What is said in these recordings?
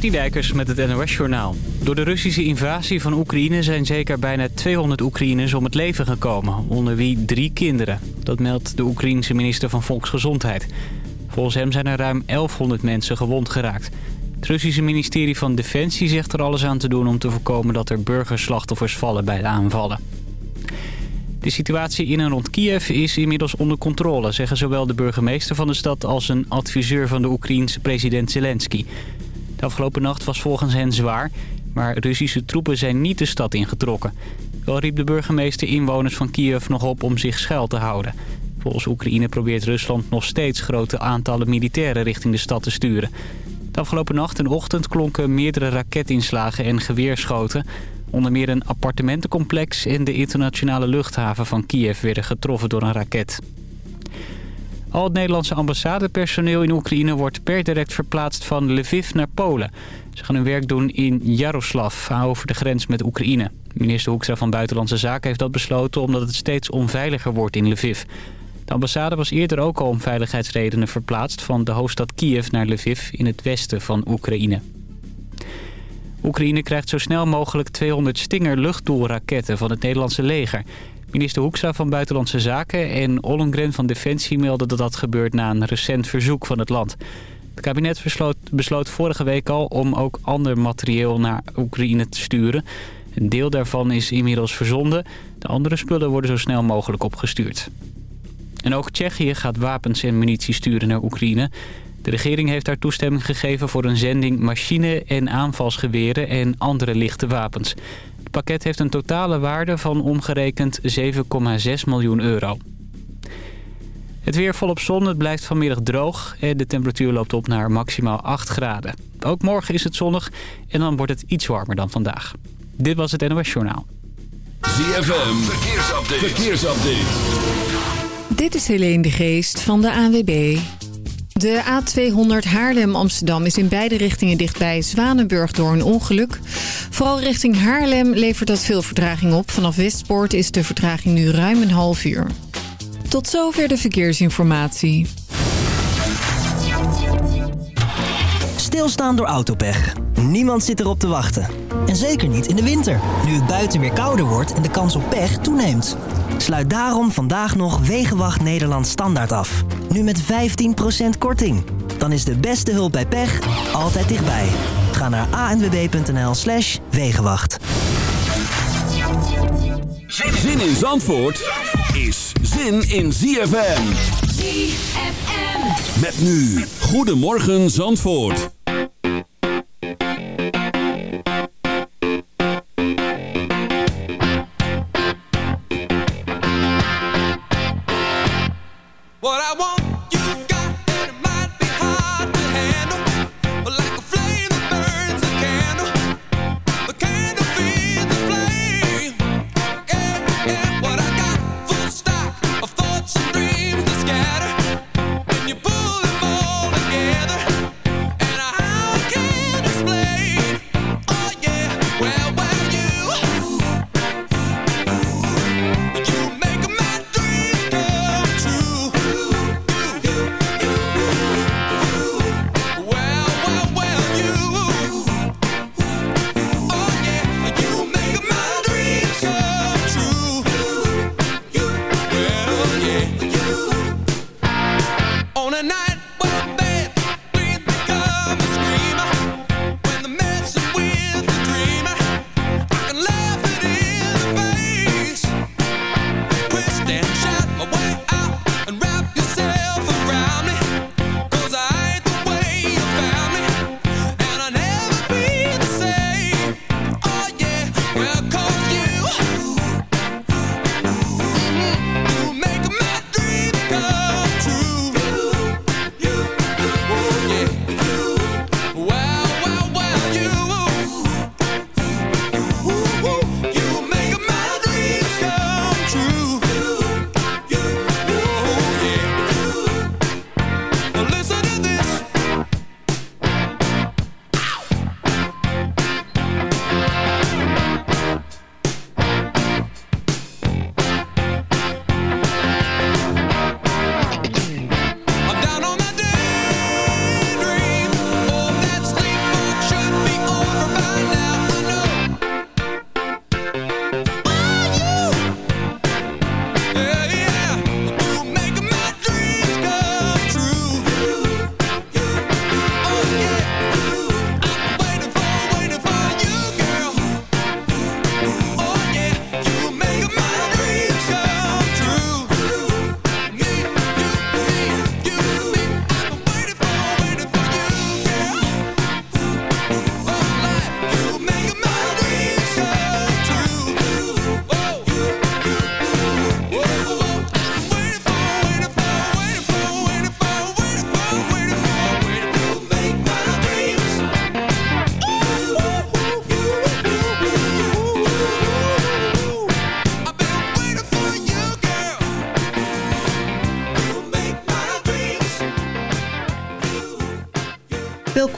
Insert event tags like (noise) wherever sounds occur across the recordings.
Dijkers met het NOS-journaal. Door de Russische invasie van Oekraïne zijn zeker bijna 200 Oekraïners om het leven gekomen. Onder wie drie kinderen. Dat meldt de Oekraïense minister van Volksgezondheid. Volgens hem zijn er ruim 1100 mensen gewond geraakt. Het Russische ministerie van Defensie zegt er alles aan te doen om te voorkomen dat er burgerslachtoffers vallen bij de aanvallen. De situatie in en rond Kiev is inmiddels onder controle, zeggen zowel de burgemeester van de stad als een adviseur van de Oekraïense president Zelensky. De afgelopen nacht was volgens hen zwaar, maar Russische troepen zijn niet de stad ingetrokken. Wel riep de burgemeester inwoners van Kiev nog op om zich schuil te houden. Volgens Oekraïne probeert Rusland nog steeds grote aantallen militairen richting de stad te sturen. De afgelopen nacht en ochtend klonken meerdere raketinslagen en geweerschoten. Onder meer een appartementencomplex en de internationale luchthaven van Kiev werden getroffen door een raket. Al het Nederlandse ambassadepersoneel in Oekraïne wordt per direct verplaatst van Lviv naar Polen. Ze gaan hun werk doen in Jaroslav, over de grens met Oekraïne. Minister Hoekstra van Buitenlandse Zaken heeft dat besloten omdat het steeds onveiliger wordt in Lviv. De ambassade was eerder ook al om veiligheidsredenen verplaatst van de hoofdstad Kiev naar Lviv in het westen van Oekraïne. Oekraïne krijgt zo snel mogelijk 200 Stinger luchtdoelraketten van het Nederlandse leger. Minister Hoekstra van Buitenlandse Zaken en Ollongren van Defensie melden dat dat gebeurt na een recent verzoek van het land. Het kabinet besloot, besloot vorige week al om ook ander materieel naar Oekraïne te sturen. Een deel daarvan is inmiddels verzonden. De andere spullen worden zo snel mogelijk opgestuurd. En ook Tsjechië gaat wapens en munitie sturen naar Oekraïne. De regering heeft daar toestemming gegeven voor een zending machine- en aanvalsgeweren en andere lichte wapens. Het pakket heeft een totale waarde van omgerekend 7,6 miljoen euro. Het weer volop zon, het blijft vanmiddag droog en de temperatuur loopt op naar maximaal 8 graden. Ook morgen is het zonnig en dan wordt het iets warmer dan vandaag. Dit was het NOS Journaal. ZFM, verkeersupdate. verkeersupdate. Dit is Helene de Geest van de ANWB. De A200 Haarlem-Amsterdam is in beide richtingen dicht bij Zwanenburg door een ongeluk. Vooral richting Haarlem levert dat veel vertraging op. Vanaf Westpoort is de vertraging nu ruim een half uur. Tot zover de verkeersinformatie. Stilstaan door autopech. Niemand zit erop te wachten. En zeker niet in de winter, nu het buiten weer kouder wordt en de kans op pech toeneemt. Sluit daarom vandaag nog Wegenwacht Nederland standaard af. Nu met 15% korting. Dan is de beste hulp bij pech altijd dichtbij. Ga naar anwb.nl slash Wegenwacht. Zin in Zandvoort is zin in ZFM. ZFM. Met nu, Goedemorgen Zandvoort.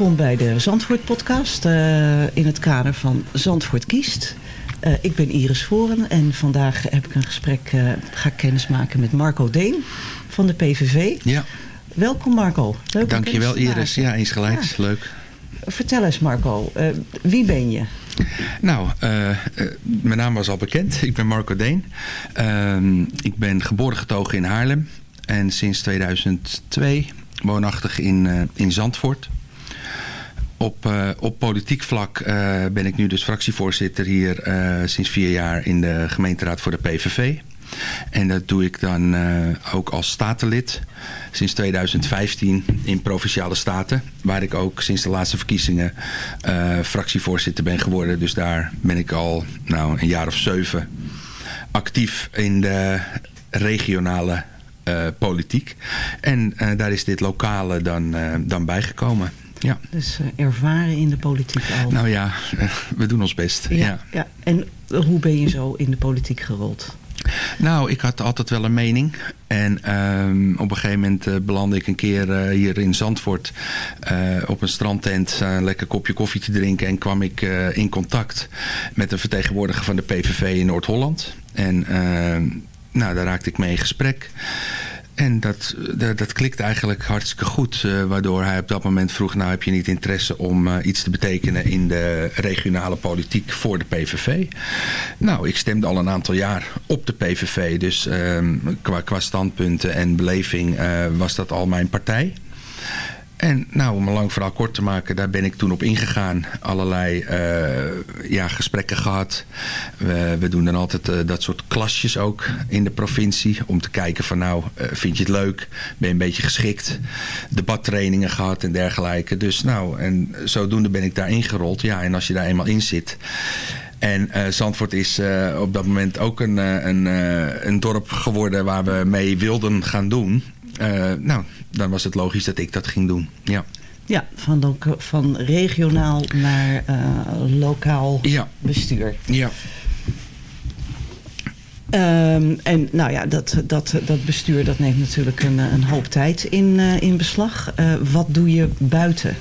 Welkom bij de Zandvoort podcast eh, in het kader van Zandvoort kiest. Eh, ik ben Iris Voren en vandaag heb ik een gesprek, eh, ga ik kennismaken met Marco Deen van de PVV. Ja, Welkom Marco. Leuk dankjewel Iris. Ja, eens gelijk. Ja. Leuk. Vertel eens Marco, wie ben je? Nou, mijn naam was al bekend. Ik ben Marco Deen. Ehm, ik ben geboren getogen in Haarlem. En sinds 2002 woonachtig in, in Zandvoort. Op, eh, op politiek vlak eh, ben ik nu dus fractievoorzitter hier eh, sinds vier jaar in de gemeenteraad voor de PVV. En dat doe ik dan ook als statenlid sinds 2015 in Provinciale Staten. Waar ik ook sinds de laatste verkiezingen fractievoorzitter ben geworden. Dus daar ben ik al nou, een jaar of zeven actief in de regionale politiek. En daar is dit lokale dan, dan bijgekomen. Ja. Dus eh, ervaren in de politiek al. Nou ja, eh, (laughs) we doen ons best. ja. ja. En hoe ben je zo in de politiek gerold? Nou, ik had altijd wel een mening. En ehm, op een gegeven moment eh, belandde ik een keer eh, hier in Zandvoort eh, op een strandtent eh, een lekker kopje koffie te drinken. En kwam ik eh, in contact met een vertegenwoordiger van de PVV in Noord-Holland. En ehm, nou, daar raakte ik mee in gesprek. En dat, dat, klikte eigenlijk hartstikke goed. eh, waardoor hij op dat moment vroeg... nou heb je niet interesse om eh, iets te betekenen... in de regionale politiek voor de PVV? Nou, ik stemde al een aantal jaar op de PVV. Dus ehm, qua, qua standpunten en beleving eh, was dat al mijn partij. En nou, om een lang verhaal kort te maken, daar ben ik toen op ingegaan. Allerlei eh, ja, gesprekken gehad. We, doen dan altijd eh, dat soort klasjes ook in de provincie. Om te kijken van nou, eh, vind je het leuk? Ben je een beetje geschikt? Debattrainingen gehad en dergelijke. Dus nou, en zodoende ben ik daar ingerold. Ja, en als je daar eenmaal in zit... En eh, Zandvoort is op dat moment ook een, een, een dorp geworden waar we mee wilden gaan doen. Eh, nou, dan was het logisch dat ik dat ging doen. Ja, Ja, van, van regionaal naar eh, lokaal ja, bestuur. ja. Ehm, en nou ja, dat, dat, dat bestuur dat neemt natuurlijk een, een hoop tijd in, eh, in beslag. Wat doe je buiten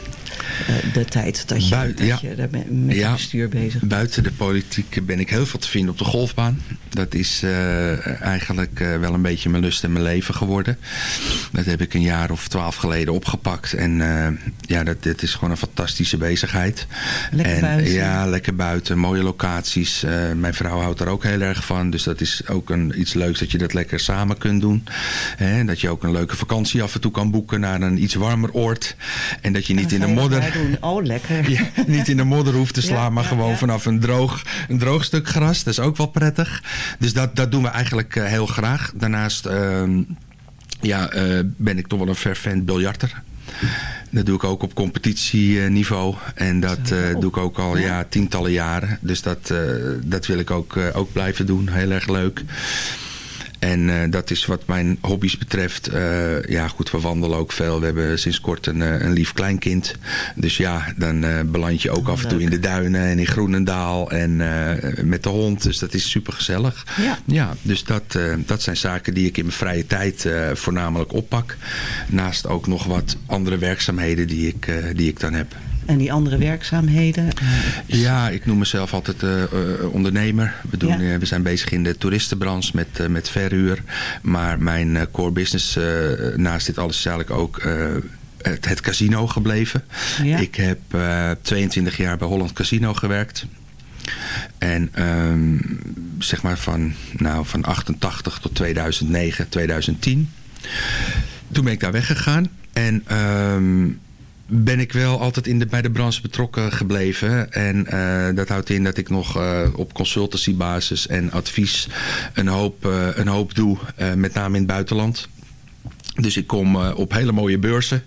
de tijd dat je, Bui- dat ja. je daar met met Ja. het bestuur bezig bent? Buiten de politiek ben ik heel veel te vinden op de golfbaan. Dat is eh, eigenlijk eh, wel een beetje mijn lust en mijn leven geworden. Dat heb ik een jaar of twaalf geleden opgepakt. En eh, ja, dat, dit is gewoon een fantastische bezigheid. Lekker en, buiten. Ja, lekker buiten. Mooie locaties. Eh, mijn vrouw houdt er ook heel erg van. Dus dat is ook een, iets leuks dat je dat lekker samen kunt doen. Hè, dat je ook een leuke vakantie af en toe kan boeken naar een iets warmer oord. En dat je niet in de modder... doen? Oh, lekker. (laughs) Ja, niet in de modder hoeft te slaan, Ja, maar gewoon ja. vanaf een droog, een droog stuk gras. Dat is ook wel prettig. Dus dat, dat doen we eigenlijk eh, heel graag. Daarnaast ehm, ja, eh, ben ik toch wel een fervent biljarter. Dat doe ik ook op competitieniveau. En dat eh, doe ik ook al Ja. tientallen jaren. Dus dat, dat wil ik ook, ook blijven doen. Heel erg leuk. En eh, dat is wat mijn hobby's betreft. Eh, ja, goed, we wandelen ook veel. We hebben sinds kort een, eh, een lief kleinkind. Dus ja, dan beland je ook af en toe in de duinen en in Groenendaal en met de hond. Dus dat is super gezellig. Ja. Ja, dus dat, dat zijn zaken die ik in mijn vrije tijd voornamelijk oppak. Naast ook nog wat andere werkzaamheden die ik, die ik dan heb. En die andere werkzaamheden? eh, Ja, ik noem mezelf altijd eh, eh, ondernemer. We, doen, Ja. we zijn bezig in de toeristenbranche met, met verhuur. Maar mijn core business naast dit alles is eigenlijk ook het, het casino gebleven. Ja. Ik heb eh, 22 jaar bij Holland Casino gewerkt. En ehm, zeg maar van, nou, van 88 tot 2009, 2010. Toen ben ik daar weggegaan. En ehm, ben ik wel altijd in bij de branche betrokken gebleven. En eh, dat houdt in dat ik nog eh, op consultancybasis en advies een hoop, eh, een hoop doe. met name in het buitenland. Dus ik kom eh, op hele mooie beurzen.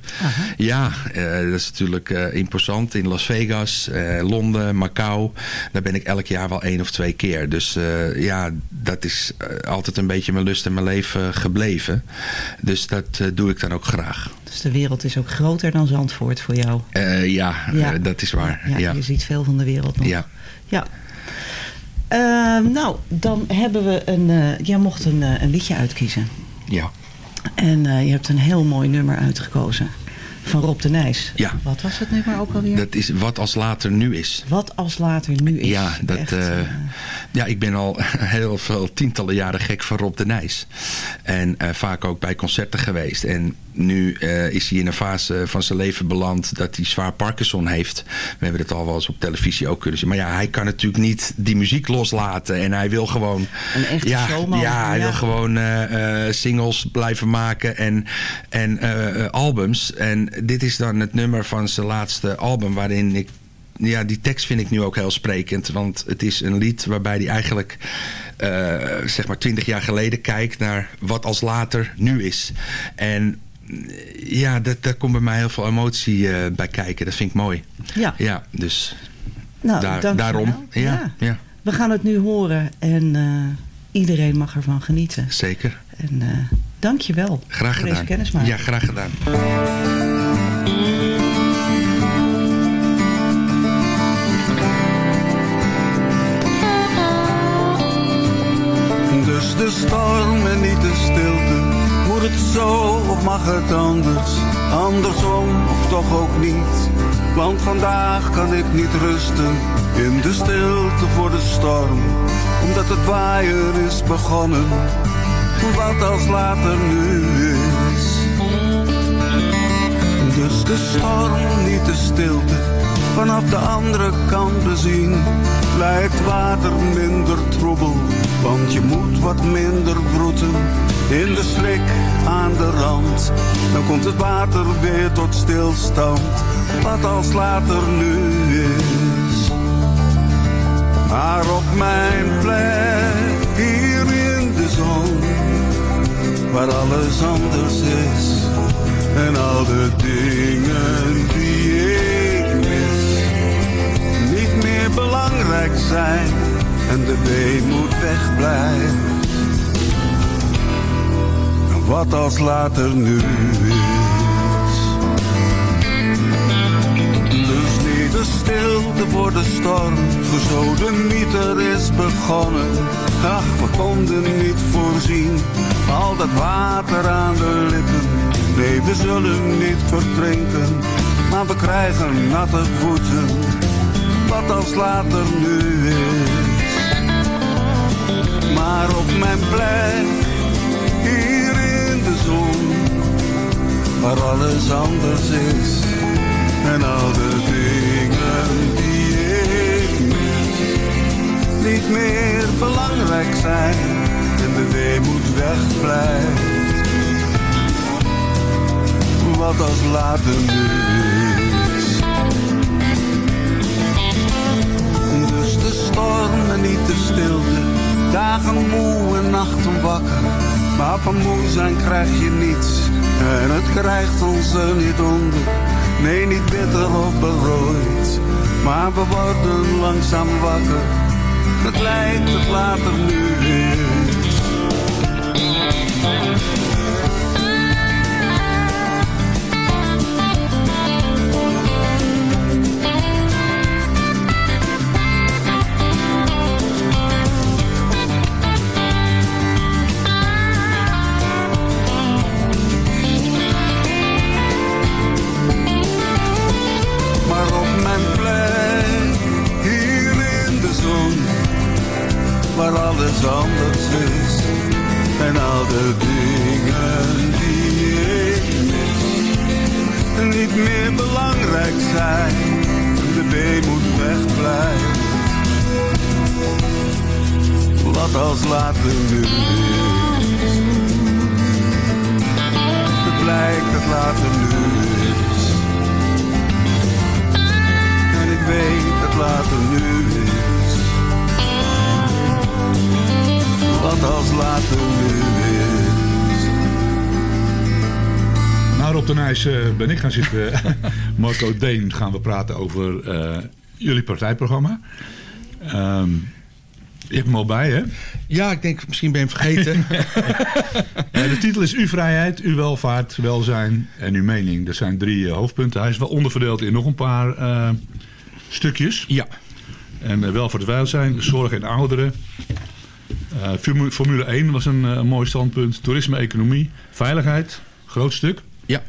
Ja, eh, dat is natuurlijk eh, imposant. In Las Vegas, Londen, Macau. Daar ben ik elk jaar wel één of twee keer. Dus ja, dat is altijd een beetje mijn lust en mijn leven gebleven. Dus dat doe ik dan ook graag. Dus de wereld is ook groter dan Zandvoort voor jou. Ja, Ja. dat is waar. Ja, Ja, Je ziet veel van de wereld nog. ja. Ja. Ehm, nou, dan hebben we een... jij mocht een, een liedje uitkiezen. ja. En eh, je hebt een heel mooi nummer uitgekozen. van Rob de Nijs. Ja. Wat was het nummer ook alweer? Dat is wat als later nu is. Wat als later nu is. Ja, dat, Echt, eh, eh, ja, ik ben al (laughs) heel veel tientallen jaren gek van Rob de Nijs. En vaak ook bij concerten geweest. En nu eh, is hij in een fase van zijn leven beland dat hij zwaar Parkinson heeft. We hebben het al wel eens op televisie ook kunnen zien. Maar ja, hij kan natuurlijk niet die muziek loslaten. En hij wil gewoon... Een echte ja, showman. Ja, hij Ja. wil gewoon eh, eh, singles blijven maken en, en albums. En dit is dan het nummer van zijn laatste album waarin ik ja, die tekst vind ik nu ook heel sprekend. Want het is een lied waarbij hij eigenlijk, zeg maar, twintig jaar geleden kijkt naar wat als later nu is. En ja, dat, daar komt bij mij heel veel emotie eh, bij kijken. Dat vind ik mooi. ja. Ja, dus Nou, daar, daarom. Ja, Ja. ja. We gaan het nu horen en eh, iedereen mag ervan genieten. zeker. En eh dank je wel Graag voor gedaan. deze kennismaking. Ja, graag gedaan. Dus de storm en niet de stilte. Moet het zo of mag het anders? Andersom of toch ook niet? Want vandaag kan ik niet rusten in de stilte voor de storm. Omdat het waaien is begonnen. Wat als later nu is. Dus de storm, niet de stilte. Vanaf de andere kant bezien lijkt water minder troebel. Want je moet wat minder broeten in de slik aan de rand. Dan komt het water weer tot stilstand. Wat als later nu is. Maar op mijn plek hier in de zon waar alles anders is. En al de dingen die ik mis, niet meer belangrijk zijn. En de weemoed wegblijft. Wat als later nu is. Dus niet de stilte voor de storm, gezodemieter is begonnen. Ach, we konden niet voorzien, al dat water aan de lippen. Nee, we zullen niet verdrinken, maar we krijgen natte voeten. Wat als later nu is. Maar op mijn plek, waar alles anders is. En al de dingen die ik mis, niet meer belangrijk zijn. En de weemoed wegblijft. Wat als later nu is. Dus de storm en niet de stilte. Dagen moe en nachten wakker. Maar van moe zijn krijg je niets. En het krijgt ons er niet onder. Nee, niet bitter of berooid. Maar we worden langzaam wakker. Het lijkt het later nu is. Anders is en al de dingen die ik mis, niet meer belangrijk zijn, de weemoed wegblijft. Wat als later nu is, het blijkt dat later nu is. En ik weet dat later nu is. Wat als later nu is. Nou, Rob de Nijs eh, ben ik gaan zitten. (laughs) Marco Deen gaan we praten over eh, jullie partijprogramma. Ehm je hebt hem al bij, hè? Ja, ik denk, misschien ben je hem vergeten. (laughs) De titel is Uw vrijheid, uw welvaart, welzijn en uw mening. Dat zijn drie eh, hoofdpunten. Hij is wel onderverdeeld in nog een paar eh, stukjes. ja. En uh, welvaart, welzijn, zorg en ouderen. Eh, Formu- Formule 1 was een eh, mooi standpunt. Toerisme, economie, veiligheid, groot stuk. Ja.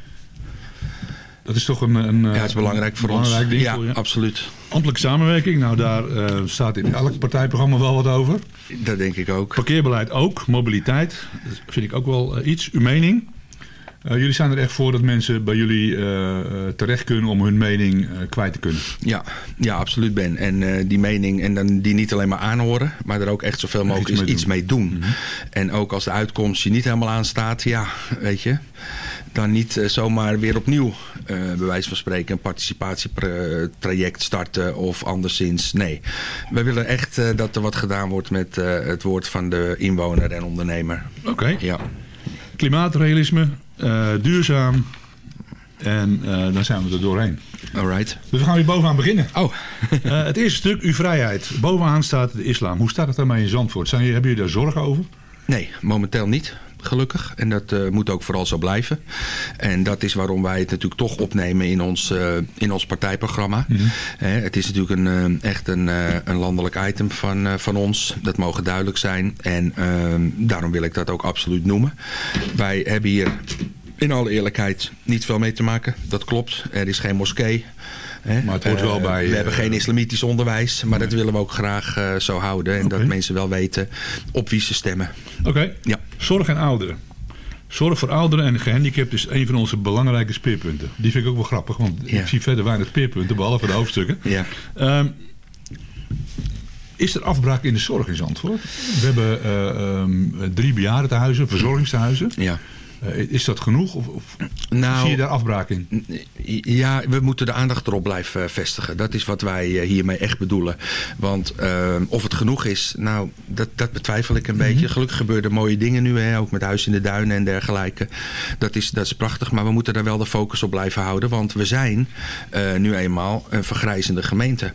Dat is toch een, een, Ja, het is belangrijk voor belangrijk ons. ding Ja, voor je. absoluut. Ambtelijke samenwerking, nou daar eh, staat in elk partijprogramma wel wat over. Dat denk ik ook. Parkeerbeleid ook, mobiliteit, dat vind ik ook wel eh, iets. Uw mening? Eh, jullie zijn er echt voor dat mensen bij jullie eh, eh, terecht kunnen om hun mening kwijt te kunnen. Ja, ja, absoluut Ben. En die mening, en dan die niet alleen maar aanhoren, maar er ook echt zoveel mogelijk iets mee iets doen. mee doen. En ook als de uitkomst je niet helemaal aanstaat, ja, weet je, dan niet zomaar weer opnieuw, bij wijze van spreken, een participatietraject starten of anderszins. Nee, wij willen echt dat er wat gedaan wordt met het woord van de inwoner en ondernemer. Oké. Ja. Klimaatrealisme, eh, duurzaam en eh, dan zijn we er doorheen. Alright. Dus we gaan weer bovenaan beginnen. Oh, (laughs) Eh, het eerste stuk, uw vrijheid. Bovenaan staat de islam. Hoe staat het daarmee in Zandvoort? Zijn, hebben jullie daar zorgen over? Nee, momenteel niet. Gelukkig. En dat eh, moet ook vooral zo blijven. En dat is waarom wij het natuurlijk toch opnemen in ons, eh, in ons partijprogramma. Hè, het is natuurlijk een, eh, echt een, een landelijk item van, van ons. Dat mogen duidelijk zijn. En ehm, daarom wil ik dat ook absoluut noemen. Wij hebben hier in alle eerlijkheid niet veel mee te maken. Dat klopt. Er is geen moskee. Hè. Maar het hoort wel Eh, bij, We eh, hebben geen islamitisch onderwijs. Maar dat willen we ook graag eh, zo houden. En dat mensen wel weten op wie ze stemmen. Oké. Ja. Zorg en ouderen. Zorg voor ouderen en gehandicapten is een van onze belangrijke speerpunten. Die vind ik ook wel grappig, want Ja. ik zie verder weinig speerpunten, behalve de hoofdstukken. Ja. Ehm, is er afbraak in de zorg in Zandvoort? We hebben eh, ehm, drie bejaardentehuizen, verzorgingstehuizen. Ja. Eh, is dat genoeg? Of, of Nou, zie je daar afbraak in? Ja, we moeten de aandacht erop blijven eh, vestigen. Dat is wat wij eh, hiermee echt bedoelen. Want of het genoeg is, nou, dat, dat betwijfel ik een beetje. Gelukkig gebeuren mooie dingen nu, hè, ook met Huis in de Duinen en dergelijke. Dat is, dat is prachtig, maar we moeten daar wel de focus op blijven houden. Want we zijn nu eenmaal een vergrijzende gemeente.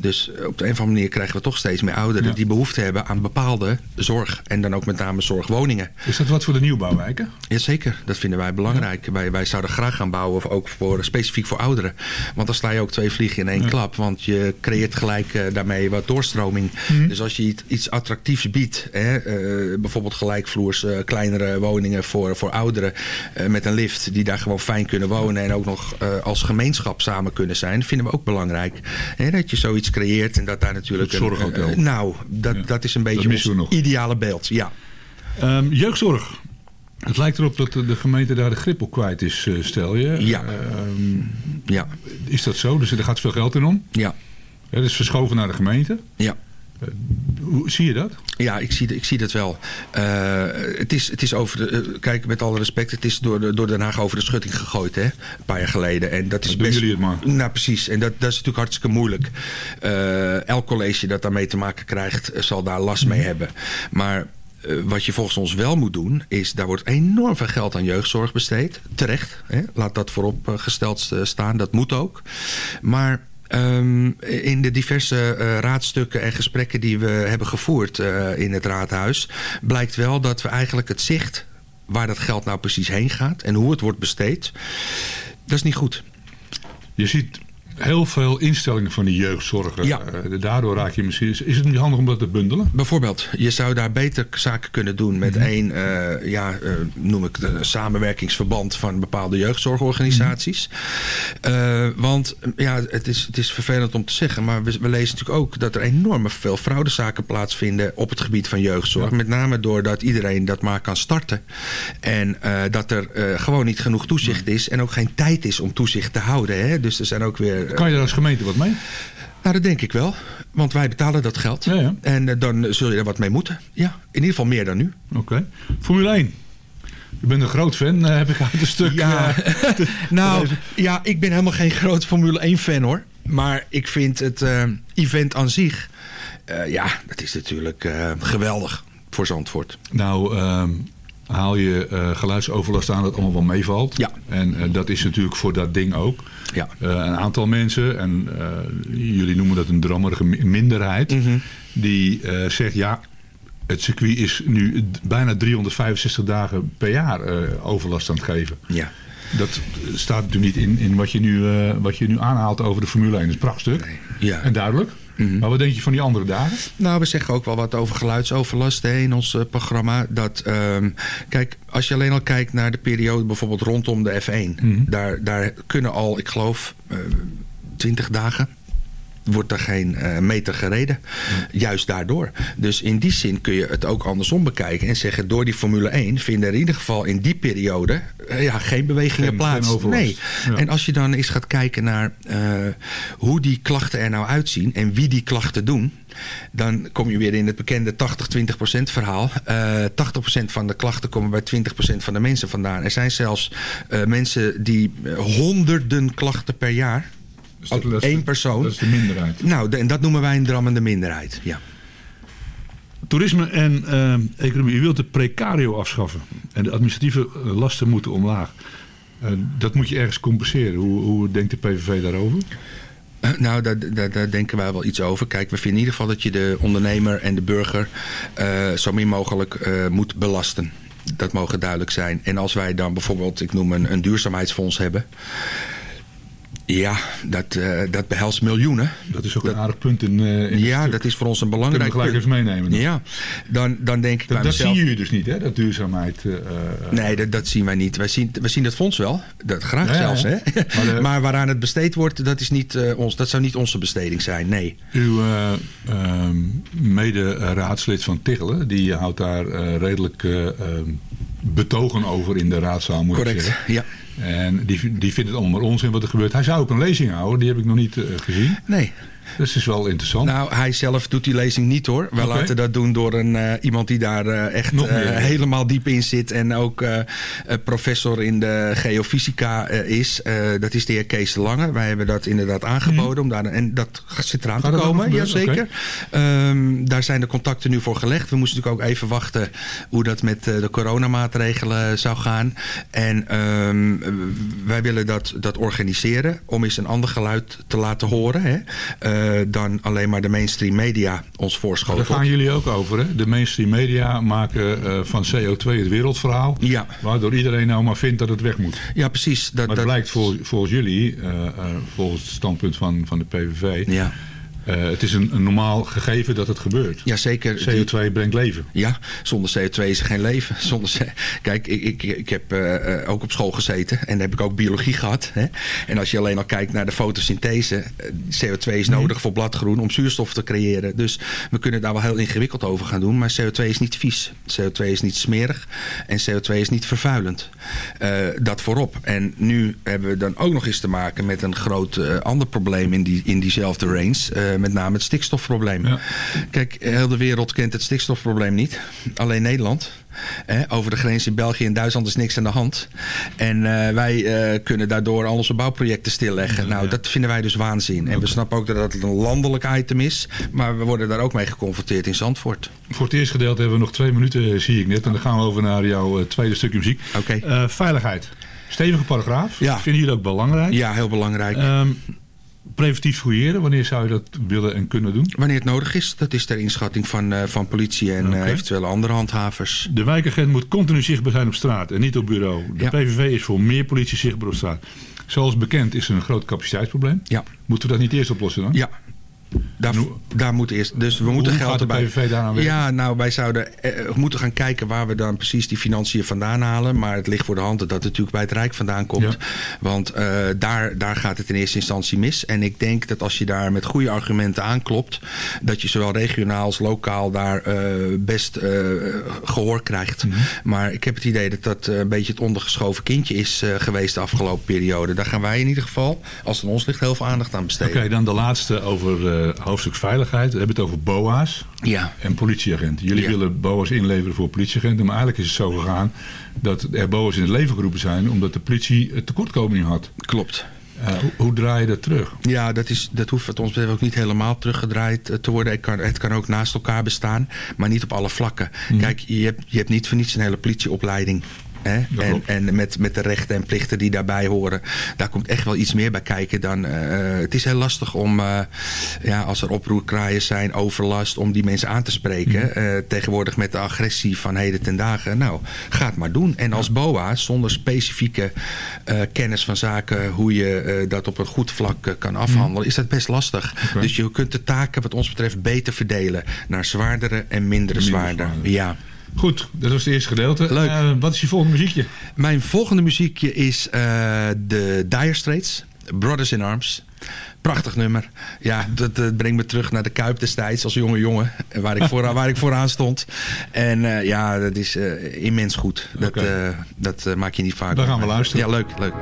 Dus op de een of andere manier krijgen we toch steeds meer ouderen... Ja. die behoefte hebben aan bepaalde zorg. En dan ook met name zorgwoningen. Is dat wat voor de nieuwbouwwijken? Jazeker, dat vinden wij belangrijk. Wij, wij zouden graag gaan bouwen, ook voor, specifiek voor ouderen. Want dan sla je ook twee vliegen in één klap. Want je creëert gelijk eh, daarmee wat doorstroming. Dus als je iets, attractiefs biedt, hè, eh, bijvoorbeeld gelijkvloers, eh, kleinere woningen voor, voor ouderen... met een lift die daar gewoon fijn kunnen wonen... en ook nog als gemeenschap samen kunnen zijn, vinden we ook belangrijk. Hè, dat je zoiets creëert en dat daar natuurlijk... Het een- zorghotel. nou, dat, Ja. dat is een beetje ons nog. ideale beeld, ja. Ehm, jeugdzorg. Het lijkt erop dat de gemeente daar de grip op kwijt is, eh, stel je. Ja. Ehm, Ja, is dat zo? Dus er gaat veel geld in om. ja, dat is verschoven naar de gemeente. ja. Hoe zie je dat? Ja, ik zie, ik zie dat wel. Eh, het, is, het is over de, eh, kijk, met alle respect, het is door, de, door Den Haag over de schutting gegooid, hè? Een paar jaar geleden. En dat is best. jullie het maar. Nou, precies. En dat, dat is natuurlijk hartstikke moeilijk. Eh, elk college dat daarmee te maken krijgt, eh, zal daar last Mhm. mee hebben. Maar. Eh, wat je volgens ons wel moet doen, is daar wordt enorm veel geld aan jeugdzorg besteed. Terecht, hè? laat dat voorop eh, gesteld eh, staan, dat moet ook. Maar Ehm, in de diverse raadstukken en gesprekken die we hebben gevoerd in het raadhuis... blijkt wel dat we eigenlijk het zicht waar dat geld nou precies heen gaat... en hoe het wordt besteed, dat is niet goed. Je ziet heel veel instellingen van die jeugdzorg. Ja. Eh, daardoor raak je misschien... Is het niet handig om dat te bundelen? Bijvoorbeeld, je zou daar beter zaken kunnen doen met één, eh, ja, eh, noem ik de samenwerkingsverband van bepaalde jeugdzorgorganisaties. Eh, want ja, het is, het is vervelend om te zeggen, maar we, we lezen natuurlijk ook dat er enorm veel fraudezaken plaatsvinden op het gebied van jeugdzorg. Met name doordat iedereen dat maar kan starten. En eh, dat er eh, gewoon niet genoeg toezicht is en ook geen tijd is om toezicht te houden. Hè? Dus er zijn ook weer. Eh, Kan je daar als gemeente wat mee? nou, dat denk ik wel. Want wij betalen dat geld. Ja, ja. En eh, dan zul je er wat mee moeten. Ja, in ieder geval meer dan nu. Oké. Formule 1. Je bent een groot fan, eh, heb ik uit een stuk. Ja, (laughs) nou, ja, ik ben helemaal geen groot Formule 1 fan hoor. Maar ik vind het event aan zich, ja, dat is natuurlijk geweldig voor Zandvoort. Nou, ehm, haal je eh, geluidsoverlast aan dat allemaal wel meevalt. Ja. En eh, dat is natuurlijk voor dat ding ook. Ja. Eh, een aantal mensen, en jullie noemen dat een drammerige mi- minderheid, Mhm. die zegt ja, het circuit is nu bijna 365 dagen per jaar overlast aan het geven. Ja. Dat staat natuurlijk niet in, in wat, je nu, wat je nu aanhaalt over de Formule 1. Dat is een prachtstuk Ja. en duidelijk. Maar wat denk je van die andere dagen? Nou, we zeggen ook wel wat over geluidsoverlast hè, in ons eh, programma. Dat, ehm, kijk, als je alleen al kijkt naar de periode bijvoorbeeld rondom de F1. Mhm. daar, daar kunnen al, ik geloof, eh, 20 dagen wordt er geen eh, meter gereden. Juist daardoor. Dus in die zin kun je het ook andersom bekijken. En zeggen, door die Formule 1 vinden er in ieder geval in die periode... eh, ja, geen bewegingen Geen- plaats. geen nee. Ja. En als je dan eens gaat kijken naar eh, hoe die klachten er nou uitzien... en wie die klachten doen... dan kom je weer in het bekende 80-20% verhaal. Eh 80% van de klachten komen bij 20% van de mensen vandaan. Er zijn zelfs mensen die honderden klachten per jaar... Dus dat- persoon. Dat is de minderheid. Nou, de- en dat noemen wij een drammende minderheid. Ja. Toerisme en eh, economie. U wilt de precario afschaffen. En de administratieve eh, lasten moeten omlaag. Eh, dat moet je ergens compenseren. Hoe, hoe denkt de PVV daarover? Nou, daar, daar, daar denken wij wel iets over. Kijk, we vinden in ieder geval dat je de ondernemer en de burger eh, zo min mogelijk eh, moet belasten. Dat mogen duidelijk zijn. En als wij dan bijvoorbeeld, ik noem een, een duurzaamheidsfonds hebben. Ja, dat, eh, dat behelst miljoenen. Dat is ook een aardig punt in, in het Ja, dat is voor ons een Kunnen we belangrijk gelijk punt. even meenemen. dan. Ja, dan, dan denk ik Dat, bij dat mezelf... zien jullie dus niet, hè? Dat duurzaamheid. eh, Nee, dat, dat zien wij niet. Wij zien, wij zien het fonds wel. Dat, graag Ja, ja. zelfs. Hè? Maar de- (laughs) maar waaraan het besteed wordt, dat, is niet, ons, dat zou niet onze besteding zijn. Nee. Uw eh, ehm, mede-raadslid van Tichelen, die houdt daar redelijk eh, ehm, betogen over in de raadzaal, moet ik Correct. Ja. En die, die vindt het allemaal onzin wat er gebeurt. Hij zou ook een lezing houden, die heb ik nog niet eh, gezien. Nee. Dus is wel interessant. Nou, hij zelf doet die lezing niet hoor. We Oké. laten dat doen door een, eh, iemand die daar eh, echt eh, helemaal diep in zit. En ook professor in de geofysica is. Dat is de heer Kees de Lange. Wij hebben dat inderdaad aangeboden. Om daar, en dat zit eraan Gaat te komen. Jazeker. Ehm, daar zijn de contacten nu voor gelegd. We moesten natuurlijk ook even wachten hoe dat met de coronamaatregelen zou gaan. En ehm, wij willen dat, dat organiseren. Om eens een ander geluid te laten horen. Hè? Eh, dan alleen maar de mainstream media ons Daar voorschotelt. gaan jullie ook over, hè? De mainstream media maken eh, van CO2 het wereldverhaal. Ja. Waardoor iedereen nou maar vindt dat het weg moet. Ja, precies. Dat, Maar het dat, blijkt vol- volgens jullie, eh, volgens het standpunt van, van de PVV... Ja. Eh, het is een, een normaal gegeven dat het gebeurt. Ja, zeker. CO2 brengt leven. Ja, zonder CO2 is er geen leven. (laughs) Zonder Kijk, ik, ik, ik heb eh, eh, ook op school gezeten en heb ik ook biologie gehad. Hè? En als je alleen al kijkt naar de fotosynthese, eh, CO2 is nodig voor bladgroen om zuurstof te creëren. Dus we kunnen daar wel heel ingewikkeld over gaan doen. Maar CO2 is niet vies. CO2 is niet smerig en CO2 is niet vervuilend. Dat voorop. En nu hebben we dan ook nog eens te maken met een groot ander probleem in, die, in diezelfde range. Eh, met name het stikstofprobleem. Ja. Kijk, heel de wereld kent het stikstofprobleem niet. Alleen Nederland. Hè, over de grens in België en Duitsland is niks aan de hand. En eh, wij eh, kunnen daardoor al onze bouwprojecten stilleggen. Nou, dat vinden wij dus waanzin. En we snappen ook dat het een landelijk item is. Maar we worden daar ook mee geconfronteerd in Zandvoort. Voor het eerste gedeelte hebben we nog twee minuten, zie ik net. En dan gaan we over naar jouw tweede stukje muziek. Oké. Veiligheid. Stevige paragraaf. Ja. Vinden jullie ook belangrijk? Ja, heel belangrijk. Ehm, preventief fouilleren, wanneer zou je dat willen en kunnen doen? Wanneer het nodig is, dat is ter inschatting van, eh, van politie en eh, eventuele andere handhavers. De wijkagent moet continu zichtbaar zijn op straat en niet op bureau. De Ja. PVV is voor meer politie zichtbaar op straat. Zoals bekend is er een groot capaciteitsprobleem. Ja, Moeten we dat niet eerst oplossen dan? ja. Daar, daar moet eerst. Dus we Hoe moeten gaat geld de erbij. PVV daaraan werken? Ja, nou, wij zouden eh, moeten gaan kijken waar we dan precies die financiën vandaan halen. Maar het ligt voor de hand dat dat natuurlijk bij het Rijk vandaan komt. Ja. Want eh, daar, daar gaat het in eerste instantie mis. En ik denk dat als je daar met goede argumenten aanklopt, dat je zowel regionaal als lokaal daar eh, best eh, gehoor krijgt. Mhm. Maar ik heb het idee dat dat een beetje het ondergeschoven kindje is geweest de afgelopen periode. Daar gaan wij in ieder geval, als het aan ons ligt, heel veel aandacht aan besteden. Oké, dan de laatste over hoofdstuk veiligheid. We hebben het over BOA's Ja. en politieagenten. Jullie Ja. willen BOA's inleveren voor politieagenten. Maar eigenlijk is het zo gegaan dat er BOA's in het leven geroepen zijn... omdat de politie het tekortkoming had. Klopt. Eh, hoe, hoe draai je dat terug? Ja, dat, is, dat hoeft wat ons betreft ook niet helemaal teruggedraaid eh, te worden. Het kan, het kan ook naast elkaar bestaan, maar niet op alle vlakken. Kijk, je hebt, je hebt niet voor niets een hele politieopleiding. Hè? En, en met, met de rechten en plichten die daarbij horen. Daar komt echt wel iets meer bij kijken dan... eh, het is heel lastig om, eh, ja, als er oproerkraaien zijn, overlast... om die mensen aan te spreken. Eh, tegenwoordig met de agressie van heden ten dagen. Nou, ga het maar doen. En als BOA, zonder specifieke eh, kennis van zaken... hoe je eh, dat op een goed vlak eh, kan afhandelen... is dat best lastig. Dus je kunt de taken wat ons betreft beter verdelen... naar zwaardere en mindere zwaarder. Ja. Goed, dat was het eerste gedeelte. Leuk. Eh, wat is je volgende muziekje? Mijn volgende muziekje is eh, de Dire Straits, Brothers in Arms. Prachtig nummer. Ja, dat, dat brengt me terug naar de Kuip destijds als jonge jongen. Waar ik, voor, waar ik vooraan stond. En eh, ja, dat is immens goed. Dat, eh, dat maak je niet vaak. Dan gaan we luisteren. Ja, leuk, leuk.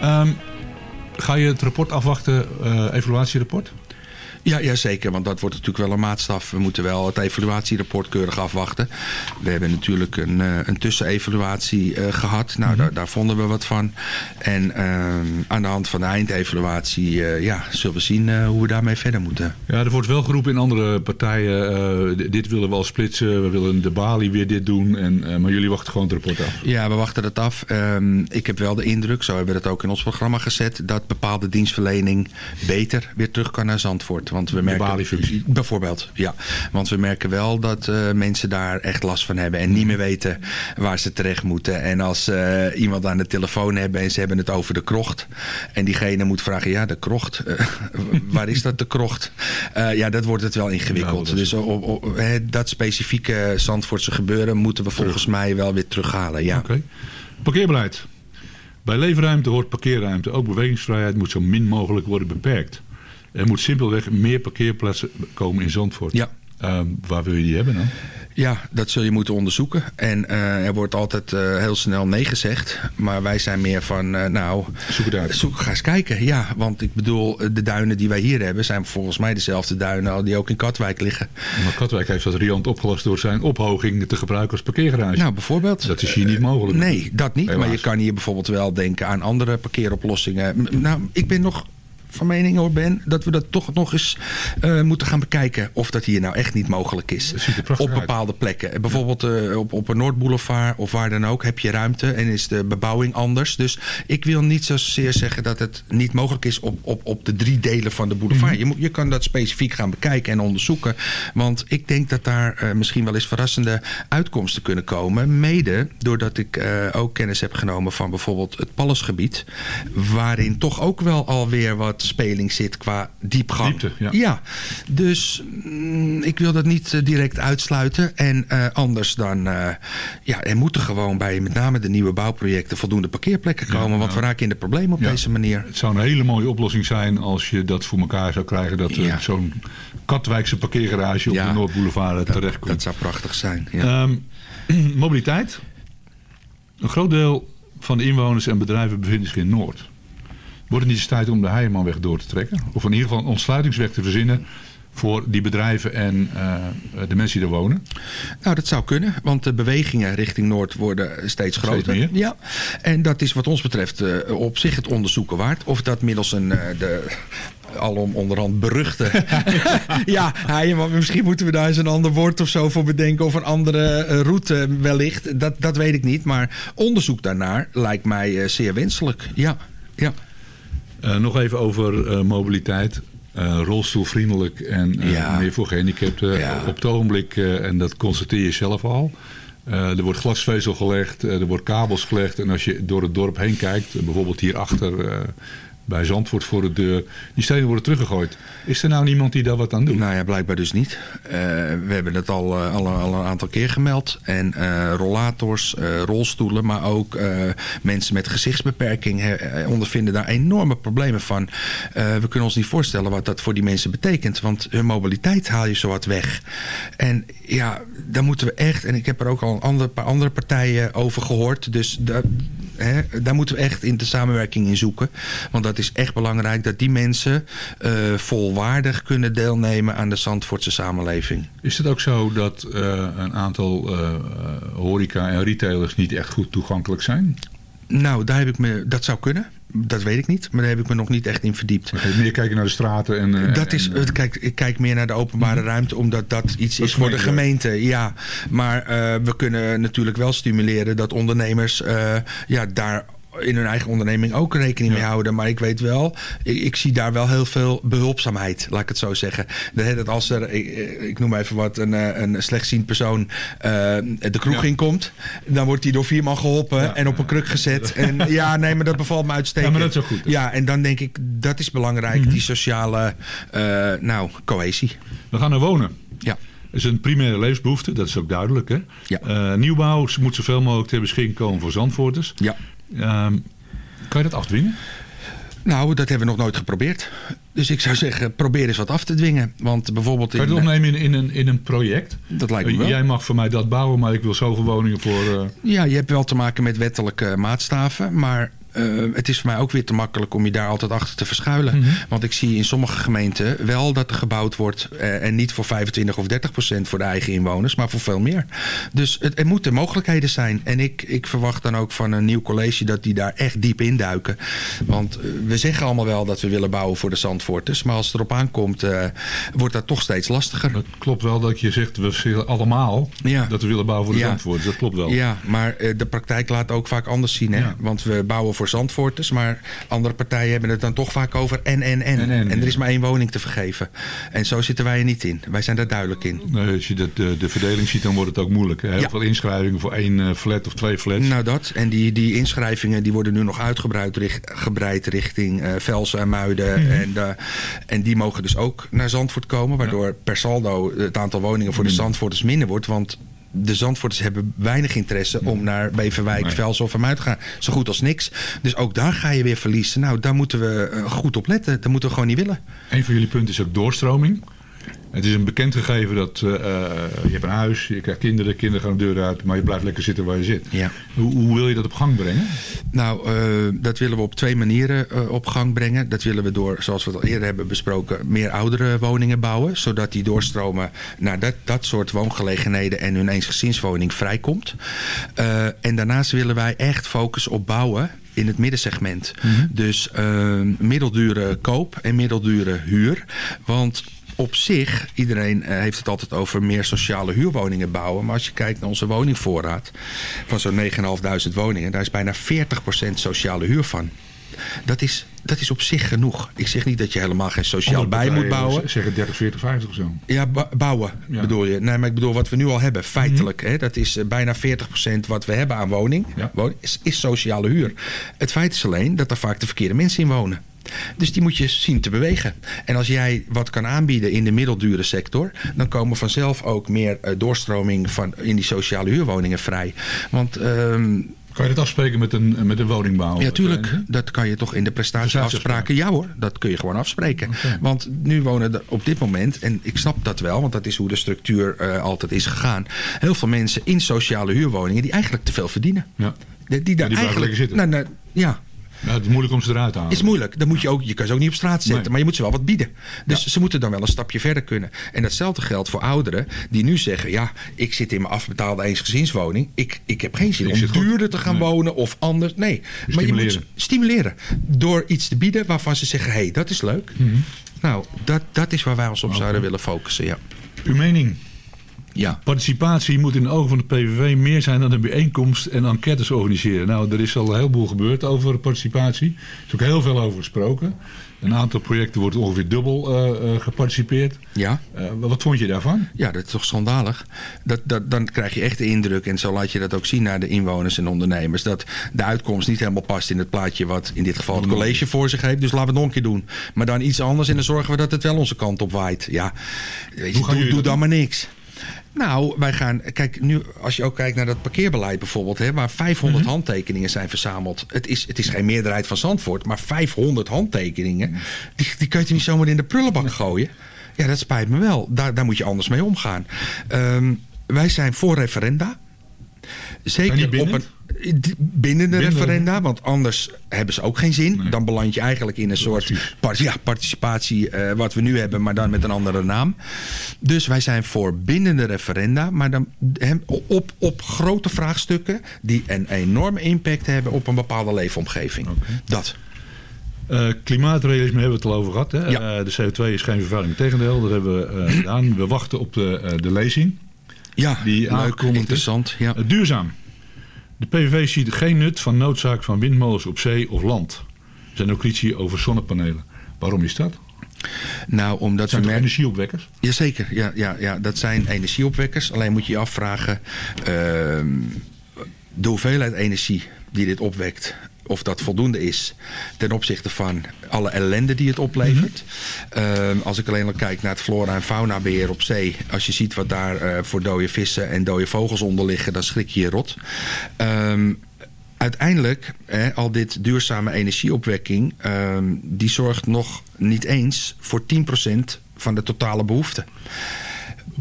Ehm, ga je het rapport afwachten, eh, evaluatierapport? Ja, ja, zeker, want dat wordt natuurlijk wel een maatstaf. We moeten wel het evaluatierapport keurig afwachten. We hebben natuurlijk een, eh, een tussenevaluatie eh, gehad. Nou, daar, daar vonden we wat van. En ehm, aan de hand van de eindevaluatie eh, ja, zullen we zien eh, hoe we daarmee verder moeten. Ja, er wordt wel geroepen in andere partijen. eh, dit willen we al splitsen. We willen de Bali weer dit doen. En, eh, maar jullie wachten gewoon het rapport af. Ja, we wachten het af. Ehm, ik heb wel de indruk, zo hebben we het ook in ons programma gezet... dat bepaalde dienstverlening beter weer terug kan naar Zandvoort. Want we merken. Bijvoorbeeld, ja. Want we merken wel dat eh, mensen daar echt last van hebben... en niet meer weten waar ze terecht moeten. En als eh, iemand aan de telefoon hebben en ze hebben het over de krocht... en diegene moet vragen, ja, de krocht, eh, (laughs) waar is dat de krocht? Ja, dat wordt het wel ingewikkeld. Ja, dat is- dus op, op- hè, dat specifieke Zandvoortse gebeuren... moeten we volgens mij wel weer terughalen, ja. Parkeerbeleid. Bij leefruimte hoort parkeerruimte. Ook bewegingsvrijheid moet zo min mogelijk worden beperkt. Er moet simpelweg meer parkeerplaatsen komen in Zandvoort. Ja. Ehm, waar wil je die hebben dan? Ja, dat zul je moeten onderzoeken. En eh, er wordt altijd eh, heel snel nee gezegd. Maar wij zijn meer van, eh, nou... Zoek het uit. Zoek, ga eens kijken, ja. Want ik bedoel, de duinen die wij hier hebben... zijn volgens mij dezelfde duinen die ook in Katwijk liggen. Maar Katwijk heeft dat riant opgelost door zijn ophoging te gebruiken als parkeergarage. Nou, bijvoorbeeld. dat is hier niet mogelijk. Nee, dat niet. Helaas. Maar je kan hier bijvoorbeeld wel denken aan andere parkeeroplossingen. Nou, ik ben nog van mening hoor Ben, dat we dat toch nog eens eh, moeten gaan bekijken of dat hier nou echt niet mogelijk is. Op bepaalde plekken. Bijvoorbeeld eh, op, op een Noordboulevard of waar dan ook heb je ruimte en is de bebouwing anders. Dus ik wil niet zozeer zeggen dat het niet mogelijk is op, op, op de drie delen van de boulevard. Mhm. je, moet, je kan dat specifiek gaan bekijken en onderzoeken. Want ik denk dat daar eh, misschien wel eens verrassende uitkomsten kunnen komen. Mede doordat ik ook kennis heb genomen van bijvoorbeeld het Pallasgebied. Waarin toch ook wel alweer wat speling zit qua diepgang. Diepte, ja. dus mm, ik wil dat niet eh, direct uitsluiten. En eh, anders dan, eh, ja, er moeten gewoon bij met name de nieuwe bouwprojecten voldoende parkeerplekken komen. want we raken in de problemen op deze manier. Het zou een hele mooie oplossing zijn als je dat voor elkaar zou krijgen. Dat er zo'n Katwijkse parkeergarage op de Noordboulevard terecht komt. dat zou prachtig zijn. Ja. Ehm, (clears throat) mobiliteit. Een groot deel van de inwoners en bedrijven bevinden zich in Noord. Wordt het niet eens tijd om de Heijermanweg door te trekken? Of in ieder geval een ontsluitingsweg te verzinnen voor die bedrijven en eh, de mensen die daar wonen? Nou, dat zou kunnen, want de bewegingen richting Noord worden steeds groter. meer? Ja, en dat is wat ons betreft eh, op zich het onderzoeken waard. Of dat middels een, eh, de alom onderhand beruchte... (laughs) ja, hij, maar misschien moeten we daar eens een ander woord of zo voor bedenken... of een andere route wellicht. Dat, dat weet ik niet, maar onderzoek daarnaar lijkt mij zeer wenselijk. Ja, ja. Eh, nog even over eh, mobiliteit. Eh, rolstoelvriendelijk en Ja. meer voor gehandicapten. Ja. Op het ogenblik, en dat constateer je zelf al... er wordt glasvezel gelegd, er wordt kabels gelegd. En als je door het dorp heen kijkt, bijvoorbeeld hierachter uh, bij Zandvoort voor de deur... die stenen worden teruggegooid. Is er nou niemand die daar wat aan doet? Nou ja, blijkbaar dus niet. Uh, we hebben het al, uh, al, al, een aantal keer gemeld. En uh, rollators, rolstoelen, maar ook mensen met gezichtsbeperking he, ondervinden daar enorme problemen van. We kunnen ons niet voorstellen wat dat voor die mensen betekent. Want hun mobiliteit haal je zowat weg. En ja, daar moeten we echt... En ik heb er ook al een ander, paar andere partijen over gehoord. Dus daar, daar moeten we echt in de samenwerking in zoeken. Want dat is echt belangrijk dat die mensen uh, volwaardig kunnen deelnemen aan de Zandvoortse samenleving. Is het ook zo dat uh, een aantal uh, horeca en retailers niet echt goed toegankelijk zijn? Nou, daar heb ik me, dat zou kunnen. Dat weet ik niet, maar daar heb ik me nog niet echt in verdiept. Maar meer kijken naar de straten en... Uh, dat is, en, kijk, ik kijk meer naar de openbare ruimte, omdat dat iets dat is voor de gemeente. Ja, maar we kunnen natuurlijk wel stimuleren dat ondernemers ja, daar in hun eigen onderneming ook rekening mee houden. Maar ik weet wel, ik, ik, zie daar wel heel veel behulpzaamheid, laat ik het zo zeggen. Dat als er, ik, ik noem even wat, een, een slechtziend persoon uh, de kroeg ja. in komt, dan wordt hij door vier man geholpen en op een kruk gezet. (laughs) En ja, nee, maar dat bevalt me uitstekend. Ja, maar dat is ook goed. Ja, en dan denk ik, dat is belangrijk, mm -hmm. die sociale, uh, nou, cohesie. We gaan naar wonen. Ja. Is een primaire levensbehoefte, dat is ook duidelijk. Hè? Ja. Uh, nieuwbouw moet zoveel mogelijk ter beschikking komen voor Zandvoorters. Ja. Um, kan je dat afdwingen? Nou, dat hebben we nog nooit geprobeerd. Dus ik zou zeggen, probeer eens wat af te dwingen. Want bijvoorbeeld... Kan je het opnemen in, in, een, in een project? Dat lijkt me wel. Jij mag voor mij dat bouwen, maar ik wil zoveel woningen voor... Uh... Ja, je hebt wel te maken met wettelijke maatstaven. Maar eh, het is voor mij ook weer te makkelijk om je daar altijd achter te verschuilen. Want ik zie in sommige gemeenten wel dat er gebouwd wordt. eh, en niet voor 25 of 30 procent voor de eigen inwoners, maar voor veel meer. Dus het, er moeten mogelijkheden zijn. En ik, ik verwacht dan ook van een nieuw college dat die daar echt diep induiken. Want eh, we zeggen allemaal wel dat we willen bouwen voor de Zandvoorters. Maar als het erop aankomt, eh, wordt dat toch steeds lastiger. Het klopt wel dat je zegt, we zeggen allemaal Ja. dat we willen bouwen voor de Ja. Zandvoort. Dat klopt wel. Ja, maar eh, de praktijk laat ook vaak anders zien. Hè? Ja. Want we bouwen voor Zandvoorters, maar andere partijen hebben het dan toch vaak over en, en, en. En, en, er is maar één woning te vergeven. En zo zitten wij er niet in. Wij zijn daar duidelijk in. Nee, als je de, de, de verdeling ziet, dan wordt het ook moeilijk. Heel Ja. veel inschrijvingen voor één eh, flat of twee flats. Nou dat. En die, die inschrijvingen die worden nu nog uitgebreid richt, gebreid richting eh Velsen en Muiden. Mhm. en, eh, en die mogen dus ook naar Zandvoort komen. Waardoor per saldo het aantal woningen voor de Minder. Zandvoorters minder wordt. Want de Zandvoorters hebben weinig interesse om naar Beverwijk, Nee. Velsen of Muiden te gaan. Zo goed als niks. Dus ook daar ga je weer verliezen. Nou, daar moeten we eh, goed op letten. Dat moeten we gewoon niet willen. Een van jullie punten is ook doorstroming. Het is een bekend gegeven dat eh, eh, je hebt een huis, je krijgt kinderen, kinderen gaan de deur uit, maar je blijft lekker zitten waar je zit. Ja. Hoe, hoe wil je dat op gang brengen? Nou, eh, dat willen we op twee manieren op gang brengen. Dat willen we door, zoals we het al eerder hebben besproken, meer oudere woningen bouwen. Zodat die doorstromen naar dat, dat soort woongelegenheden en hun eensgezinswoning vrijkomt. En daarnaast willen wij echt focus op bouwen in het middensegment. Dus eh, middeldure koop en middeldure huur. Want op zich, iedereen eh, heeft het altijd over meer sociale huurwoningen bouwen. Maar als je kijkt naar onze woningvoorraad van zo'n 9.500 woningen, daar is bijna 40% sociale huur van. Dat is, dat is op zich genoeg. Ik zeg niet dat je helemaal geen sociaal bij moet bouwen. Zeggen 30, 40, 50 of zo. Ja, bouwen Ja. Mhm. bedoel je. Nee, maar ik bedoel wat we nu al hebben, feitelijk. Hè, dat is eh, bijna 40% wat we hebben aan woning. Ja. woning is, is sociale huur. Het feit is alleen dat er vaak de verkeerde mensen in wonen. Dus die moet je zien te bewegen. En als jij wat kan aanbieden in de middeldure sector... dan komen vanzelf ook meer eh, doorstroming van in die sociale huurwoningen vrij. Want... ehm, Kan je dat afspreken met een, met een woningbouwer? ja, tuurlijk. Dat kan je toch in de prestatieafspraken. Ja hoor, dat kun je gewoon afspreken. Want nu wonen er op dit moment, en ik snap dat wel, want dat is hoe de structuur eh, altijd is gegaan. Heel veel mensen in sociale huurwoningen die eigenlijk te veel verdienen. Ja. Die, die daar blijven eigenlijk. lekker zitten. Nou, nou, ja, Ja, het is moeilijk om ze eruit te halen. is moeilijk. Dan moet je, ook, je kan ze ook niet op straat zetten, Nee. maar je moet ze wel wat bieden. Dus ze moeten dan wel een stapje verder kunnen. En datzelfde geldt voor ouderen die nu zeggen: Ja, ik zit in mijn afbetaalde eensgezinswoning. Ik, ik heb geen zin Ik om goed. duurder te gaan Nee. wonen of anders. Nee, maar je moet ze stimuleren. Door iets te bieden waarvan ze zeggen: Hé, hey, dat is leuk. Mhm. Nou, dat, dat is waar wij ons op zouden willen focussen. Ja. Uw mening? Ja. Participatie moet in de ogen van de PVV meer zijn dan een bijeenkomst en enquêtes organiseren. Nou, er is al een heleboel gebeurd over participatie. Er is ook heel veel over gesproken. Een aantal projecten wordt ongeveer dubbel eh, geparticipeerd. Ja. Eh, wat vond je daarvan? Ja, dat is toch schandalig. Dat, dat, dan krijg je echt de indruk, en zo laat je dat ook zien naar de inwoners en ondernemers, dat de uitkomst niet helemaal past in het plaatje wat in dit geval het college voor zich heeft. Dus laten we het nog een keer doen. Maar dan iets anders en dan zorgen we dat het wel onze kant op waait. Ja, weet je, doe, dan maar niks. Nou, wij gaan. Kijk, nu als je ook kijkt naar dat parkeerbeleid bijvoorbeeld, hè, waar 500 Mhm. handtekeningen zijn verzameld. Het is, het is geen meerderheid van Zandvoort, maar 500 handtekeningen. Die, die kun je niet zomaar in de prullenbak gooien. Ja, dat spijt me wel. Daar, daar moet je anders mee omgaan. Ehm, wij zijn voor referenda. Zeker op bindend? een d- bindende Bindend. referenda, want anders hebben ze ook geen zin. Dan beland je eigenlijk in een soort ja, participatie eh, wat we nu hebben, maar dan met een andere naam. Dus wij zijn voor bindende referenda, maar dan op, op grote vraagstukken die een enorme impact hebben op een bepaalde leefomgeving. Dat. Eh, klimaatrealisme hebben we het al over gehad. Hè? Ja. Eh, de CO2 is geen vervuiling. Tegendeel, dat hebben we gedaan. We wachten op de, de lezing. Ja, Die leuk, aangekondigd is. interessant. Ja. Eh, duurzaam. De PVV ziet geen nut van noodzaak van windmolens op zee of land. Er zijn ook liedjes over zonnepanelen. Waarom is dat? Nou, omdat Dat zijn we energieopwekkers? Jazeker, ja, ja, ja, dat zijn energieopwekkers. Alleen moet je je afvragen, ehm, de hoeveelheid energie die dit opwekt, of dat voldoende is ten opzichte van alle ellende die het oplevert. Ehm, als ik alleen al kijk naar het flora- en faunabeheer op zee, als je ziet wat daar eh, voor dode vissen en dode vogels onder liggen, dan schrik je je rot. Ehm, uiteindelijk, hè, al dit duurzame energieopwekking, ehm, die zorgt nog niet eens voor 10% van de totale behoefte.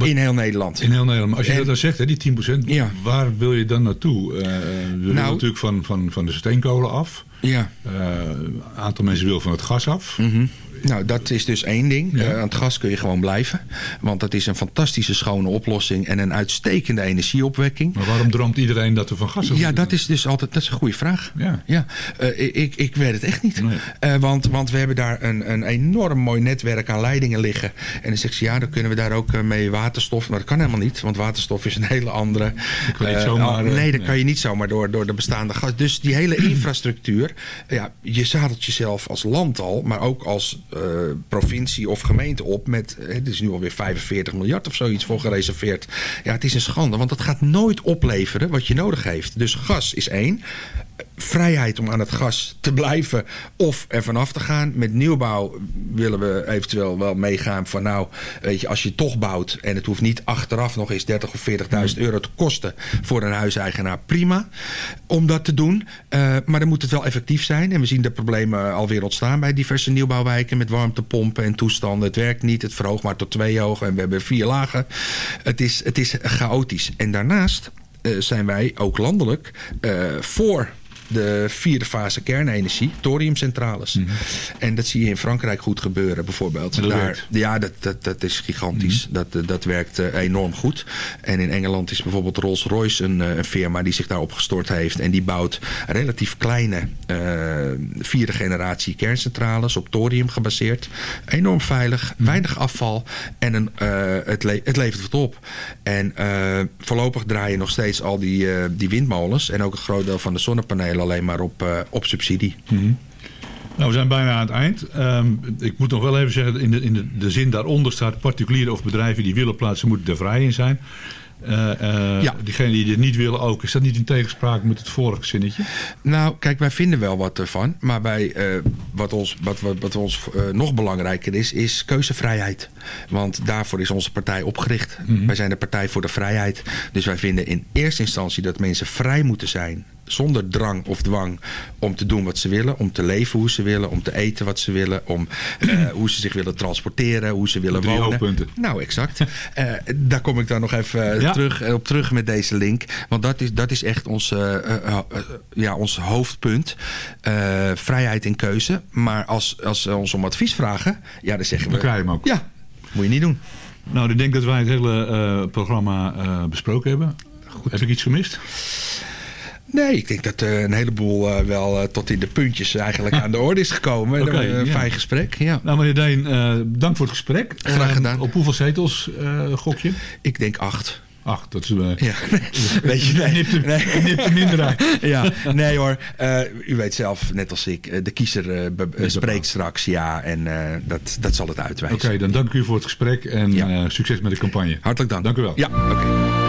In heel Nederland. In heel Nederland. Maar als je En- dat dan zegt, hè, die 10%, Ja. waar wil je dan naartoe? Eh, eh, we willen Nou- natuurlijk van, van, van de steenkolen af. Ja. Eh, een aantal mensen wil van het gas af. Mhm. Nou, dat is dus één ding. Ja. Eh, aan het gas kun je gewoon blijven. Want dat is een fantastische schone oplossing en een uitstekende energieopwekking. Maar waarom droomt iedereen dat we van gas af Ja, dat is dus altijd dat is een goede vraag. Ja. Ja, Eh, ik, ik weet het echt niet. Nee. Eh, want, want we hebben daar een, een enorm mooi netwerk aan leidingen liggen. En dan zegt ze, ja, dan kunnen we daar ook mee waterstof. Maar dat kan helemaal niet, want waterstof is een hele andere... kan je niet zomaar, nee, dat nee. kan je niet zomaar door, door de bestaande gas. Dus die hele infrastructuur, ja, je zadelt jezelf als land al, maar ook als eh, provincie of gemeente op met, het is nu alweer 45 miljard of zoiets voor gereserveerd. Ja, het is een schande, want dat gaat nooit opleveren wat je nodig heeft. Dus gas is één. Vrijheid om aan het gas te blijven of er vanaf te gaan. Met nieuwbouw willen we eventueel wel meegaan van nou, weet je, als je toch bouwt en het hoeft niet achteraf nog eens 30 of 40.000 euro te kosten voor een huiseigenaar, prima om dat te doen. Eh, maar dan moet het wel effectief zijn. En we zien de problemen alweer ontstaan bij diverse nieuwbouwwijken met warmtepompen en toestanden. Het werkt niet, het verhoogt maar tot twee hoog en we hebben vier lagen. Het is, het is chaotisch. En daarnaast eh, zijn wij ook landelijk eh, voor de vierde fase kernenergie, thoriumcentrales. En dat zie je in Frankrijk goed gebeuren bijvoorbeeld. Dat Daar, ja, dat, dat, dat is gigantisch. Dat, eh, dat werkt eh, enorm goed. En in Engeland is bijvoorbeeld Rolls-Royce een, eh, een firma die zich daarop gestort heeft. En die bouwt relatief kleine eh, vierde generatie kerncentrales op thorium gebaseerd. Enorm veilig, weinig afval en een, het, le- het levert wat op. En voorlopig draaien nog steeds al die, die windmolens en ook een groot deel van de zonnepanelen alleen maar op, eh, op subsidie. Nou, we zijn bijna aan het eind. Ehm, ik moet nog wel even zeggen, in de, in de, de zin daaronder staat... particulieren of bedrijven die willen plaatsen, moeten er vrij in zijn. Eh eh Ja. Diegenen die dit niet willen ook. Is dat niet in tegenspraak met het vorige zinnetje? Nou, kijk, wij vinden wel wat ervan. Maar wij, wat ons, wat, wat, wat ons nog belangrijker is, is keuzevrijheid. Want daarvoor is onze partij opgericht. Wij zijn de Partij voor de Vrijheid. Dus wij vinden in eerste instantie dat mensen vrij moeten zijn. Zonder drang of dwang om te doen wat ze willen. Om te leven hoe ze willen. Om te eten wat ze willen. Om eh, (clears throat) hoe ze zich willen transporteren. Hoe ze willen Drie wonen. hoofdpunten. Nou, exact. (laughs) Eh, daar kom ik dan nog even eh, Ja. terug, op terug met deze link. Want dat is, dat is echt ons, ja, ons hoofdpunt. Vrijheid in keuze. Maar als, als ze ons om advies vragen, ja, dan zeggen we... Dan krijg je hem ook. Ja, moet je niet doen. Nou, ik denk dat wij het hele programma besproken hebben. Heb ik iets gemist? Nee, ik denk dat eh, een heleboel eh, wel eh, tot in de puntjes eigenlijk (laughs) aan de orde is gekomen. Een ja. fijn gesprek, ja. Nou, meneer Deen, dank voor het gesprek. Graag gedaan. op hoeveel zetels gok je? Ik denk acht. Ach, dat is... eh, Ja, (laughs) weet je, nee. Nipt er- er minder uit. (laughs) ja, nee hoor. U weet zelf, net als ik, de kiezer spreekt straks ja. En dat, dat zal het uitwijzen. Oké, dan dank u voor het gesprek en Ja. succes met de campagne. Hartelijk dank. Dank u wel. Ja, oké.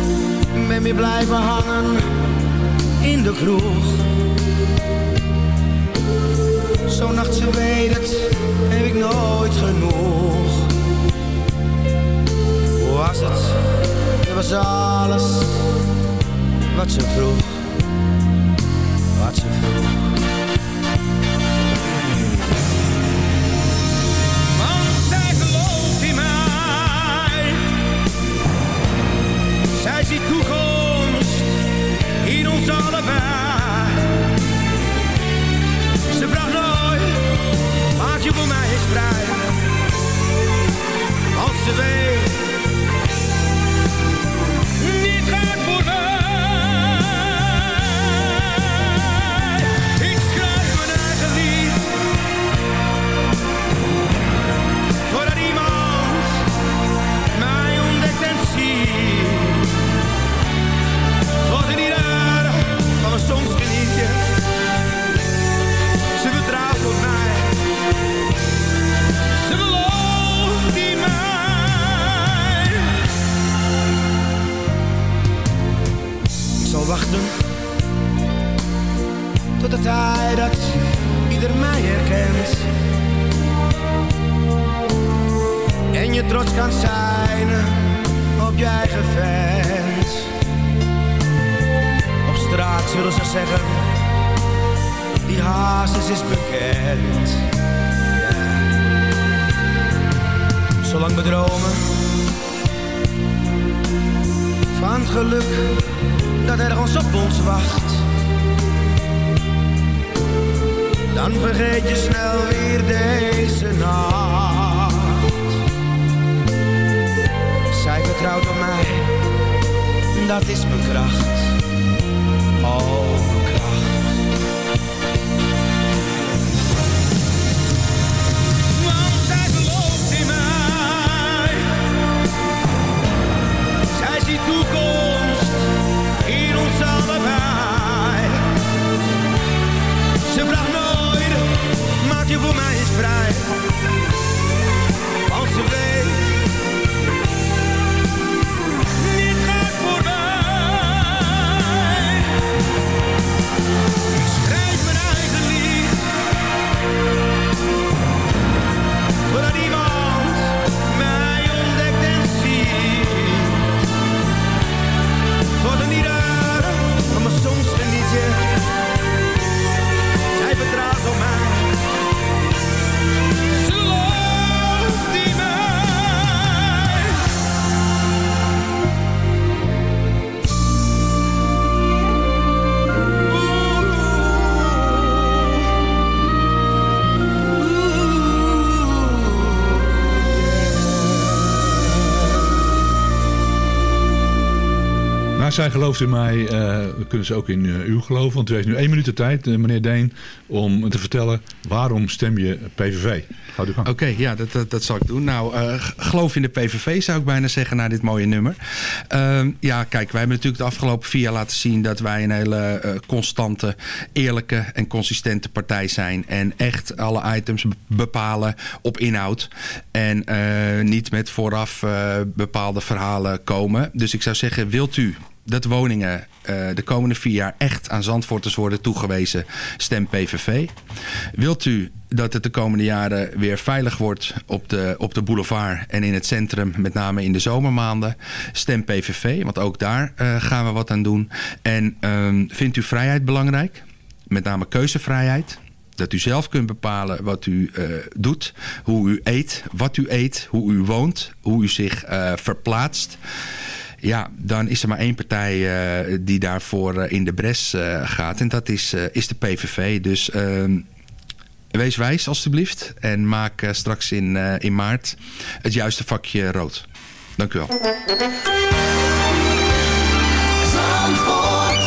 Ben weer blijven hangen in de kroeg. Zo'n nacht, weet het, heb ik nooit genoeg. Hoe was het? Het was alles wat ze vroeg. Wat ze vroeg. Zij gelooft in mij, eh, kunnen ze ook in eh, u geloven. Want u heeft nu één minuut de tijd, eh, meneer Deen, om te vertellen waarom stem je PVV. Gaat u gang. Oké, ja, dat, dat, dat zal ik doen. Nou, geloof in de PVV zou ik bijna zeggen na dit mooie nummer. Ehm, ja, kijk, wij hebben natuurlijk de afgelopen vier jaar laten zien... dat wij een hele constante, eerlijke en consistente partij zijn. En echt alle items be- bepalen op inhoud. En niet met vooraf bepaalde verhalen komen. Dus ik zou zeggen, wilt u dat woningen eh, de komende vier jaar echt aan Zandvoorters worden toegewezen, stem PVV. Wilt u dat het de komende jaren weer veilig wordt op de, op de boulevard en in het centrum, met name in de zomermaanden, stem PVV, want ook daar eh, gaan we wat aan doen. En ehm, vindt u vrijheid belangrijk? Met name keuzevrijheid. Dat u zelf kunt bepalen wat u eh, doet, hoe u eet, wat u eet, hoe u woont, hoe u zich verplaatst. Ja, dan is er maar één partij eh, die daarvoor eh, in de bres eh, gaat. En dat is, eh, is de PVV. Dus ehm, wees wijs alstublieft. En maak straks in, eh, in maart het juiste vakje rood. Dank u wel. Zandvoort,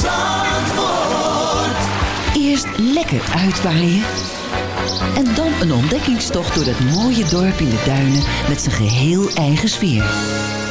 Zandvoort. Eerst lekker uitwaaien. En dan een ontdekkingstocht door dat mooie dorp in de duinen met zijn geheel eigen sfeer.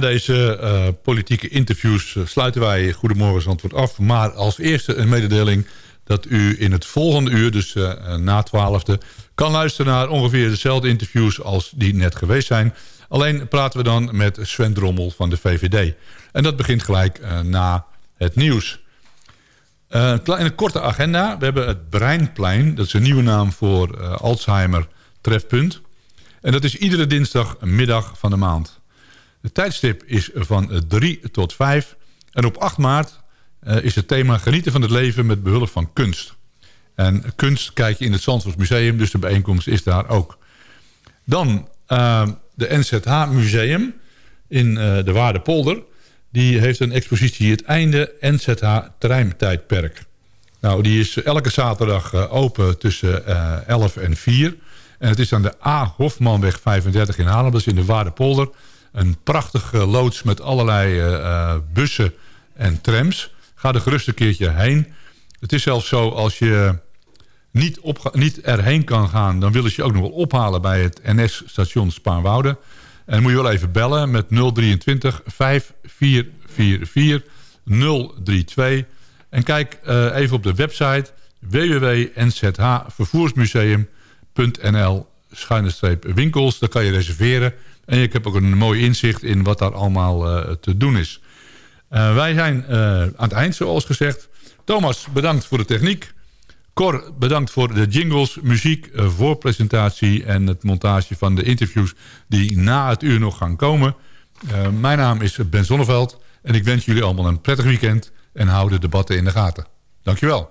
Na deze eh, politieke interviews eh, sluiten wij Goedemorgen Antwoord af. Maar als eerste een mededeling dat u in het volgende uur, dus eh, na twaalfde... kan luisteren naar ongeveer dezelfde interviews als die net geweest zijn. Alleen praten we dan met Sven Drommel van de VVD. En dat begint gelijk na het nieuws. Een kleine korte agenda. We hebben het Breinplein. Dat is een nieuwe naam voor Alzheimer Trefpunt. En dat is iedere dinsdagmiddag van de maand. Het tijdstip is van 3 tot 5. En op 8 maart eh, is het thema genieten van het leven met behulp van kunst. En kunst kijk je in het Zandvoort Museum, dus de bijeenkomst is daar ook. Dan eh, de NZH Museum in eh, de Waardepolder. Die heeft een expositie Het Einde NZH Terreintijdperk. Nou, die is elke zaterdag open tussen eh 11 en 4. En het is aan de A. Hofmanweg 35 in Haarlem. Dat is in de Waardepolder. Een prachtige loods met allerlei eh, eh, bussen en trams. Ga er gerust een keertje heen. Het is zelfs zo als je niet, opga- niet erheen kan gaan... dan willen ze je ook nog wel ophalen bij het NS-station Spaarnwoude. En moet je wel even bellen met 023 5444 032. En kijk eh, even op de website www.nzhvervoersmuseum.nl schuine-winkels. Daar kan je reserveren. En ik heb ook een mooi inzicht in wat daar allemaal eh, te doen is. Eh, wij zijn eh, aan het eind, zoals gezegd. Thomas, bedankt voor de techniek. Cor, bedankt voor de jingles, muziek, voorpresentatie... en het montage van de interviews die na het uur nog gaan komen. Mijn naam is Ben Zonneveld en ik wens jullie allemaal een prettig weekend... en hou de debatten in de gaten. Dankjewel.